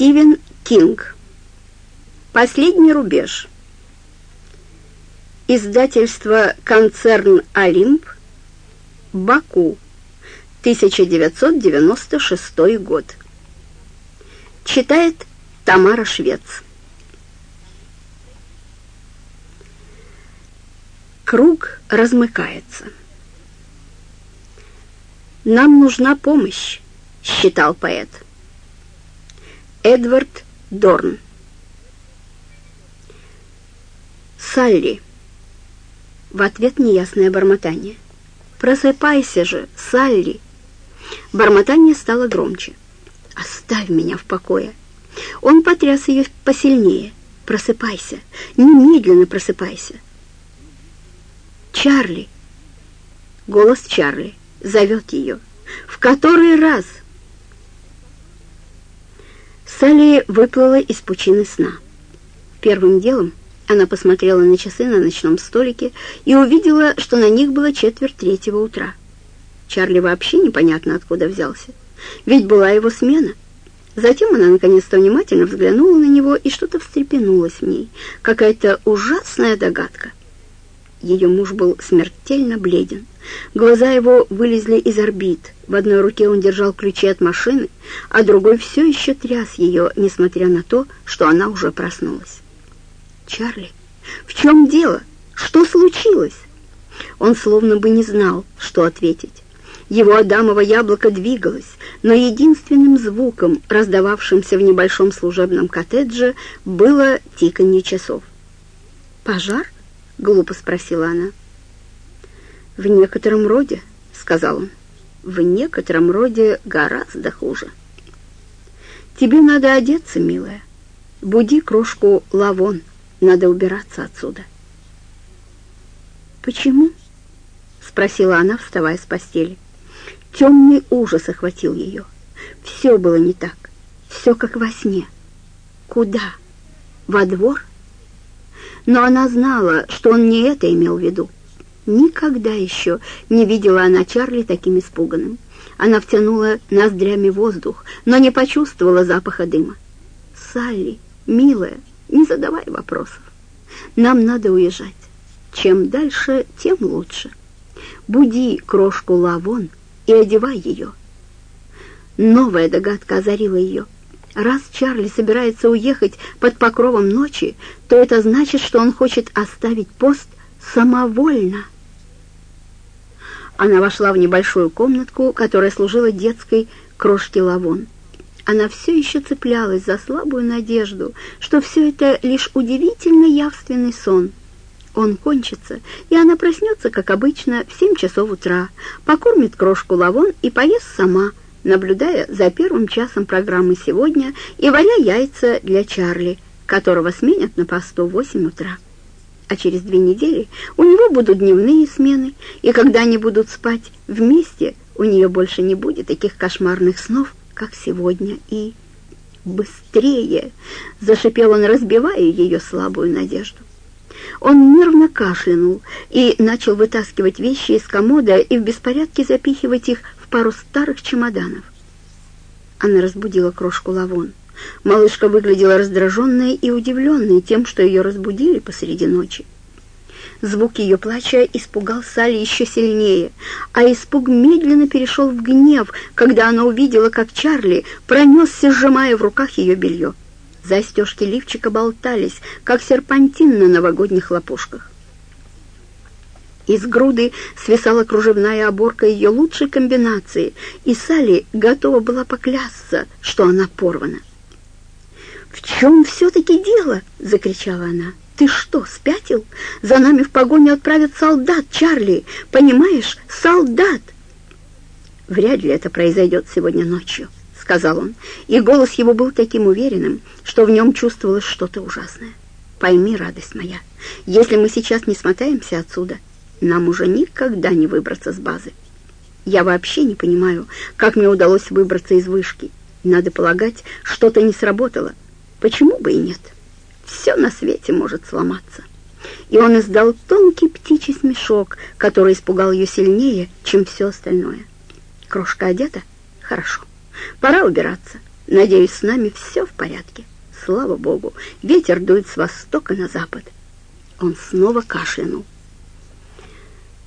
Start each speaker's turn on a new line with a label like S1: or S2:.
S1: Стивен Кинг. Последний рубеж. Издательство «Концерн Олимп», Баку, 1996 год. Читает Тамара Швец. Круг размыкается. «Нам нужна помощь», — считал поэт. Эдвард Дорн. Салли. В ответ неясное бормотание. «Просыпайся же, Салли!» Бормотание стало громче. «Оставь меня в покое!» Он потряс ее посильнее. «Просыпайся! Немедленно просыпайся!» «Чарли!» Голос Чарли зовет ее. «В который раз?» Салли выплыла из пучины сна. Первым делом она посмотрела на часы на ночном столике и увидела, что на них было четверть третьего утра. Чарли вообще непонятно откуда взялся, ведь была его смена. Затем она наконец-то внимательно взглянула на него, и что-то встрепенулось в ней, какая-то ужасная догадка. Ее муж был смертельно бледен. Глаза его вылезли из орбит. В одной руке он держал ключи от машины, а другой все еще тряс ее, несмотря на то, что она уже проснулась. «Чарли, в чем дело? Что случилось?» Он словно бы не знал, что ответить. Его адамово яблоко двигалось, но единственным звуком, раздававшимся в небольшом служебном коттедже, было тиканье часов. «Пожар?» — глупо спросила она. «В некотором роде», — сказал он, — «в некотором роде гораздо хуже». «Тебе надо одеться, милая. Буди крошку Лавон, надо убираться отсюда». «Почему?» — спросила она, вставая с постели. Темный ужас охватил ее. Все было не так, все как во сне. Куда? Во двор? Но она знала, что он не это имел в виду. Никогда еще не видела она Чарли таким испуганным. Она втянула ноздрями воздух, но не почувствовала запаха дыма. «Салли, милая, не задавай вопросов. Нам надо уезжать. Чем дальше, тем лучше. Буди крошку Лавон и одевай ее». Новая догадка озарила ее. Раз Чарли собирается уехать под покровом ночи, то это значит, что он хочет оставить пост самовольно. Она вошла в небольшую комнатку, которая служила детской крошке Лавон. Она все еще цеплялась за слабую надежду, что все это лишь удивительно явственный сон. Он кончится, и она проснется, как обычно, в семь часов утра, покормит крошку Лавон и поест сама, наблюдая за первым часом программы сегодня и варя яйца для Чарли, которого сменят на посту в восемь утра а через две недели у него будут дневные смены, и когда они будут спать вместе, у нее больше не будет таких кошмарных снов, как сегодня, и... «Быстрее!» — зашипел он, разбивая ее слабую надежду. Он нервно кашлянул и начал вытаскивать вещи из комода и в беспорядке запихивать их в пару старых чемоданов. Она разбудила крошку Лавон. Малышка выглядела раздраженной и удивленной тем, что ее разбудили посреди ночи. Звук ее плача испугал Салли еще сильнее, а испуг медленно перешел в гнев, когда она увидела, как Чарли пронесся, сжимая в руках ее белье. Застежки лифчика болтались, как серпантин на новогодних лопушках. Из груды свисала кружевная оборка ее лучшей комбинации, и Салли готова была поклясться, что она порвана. «В чем все-таки дело?» — закричала она. «Ты что, спятил? За нами в погоню отправят солдат, Чарли! Понимаешь, солдат!» «Вряд ли это произойдет сегодня ночью», — сказал он, и голос его был таким уверенным, что в нем чувствовалось что-то ужасное. «Пойми, радость моя, если мы сейчас не смотаемся отсюда, нам уже никогда не выбраться с базы. Я вообще не понимаю, как мне удалось выбраться из вышки. Надо полагать, что-то не сработало, Почему бы и нет? Все на свете может сломаться. И он издал тонкий птичий смешок, который испугал ее сильнее, чем все остальное. Крошка одета? Хорошо. Пора убираться. Надеюсь, с нами все в порядке. Слава богу, ветер дует с востока на запад. Он снова кашлянул.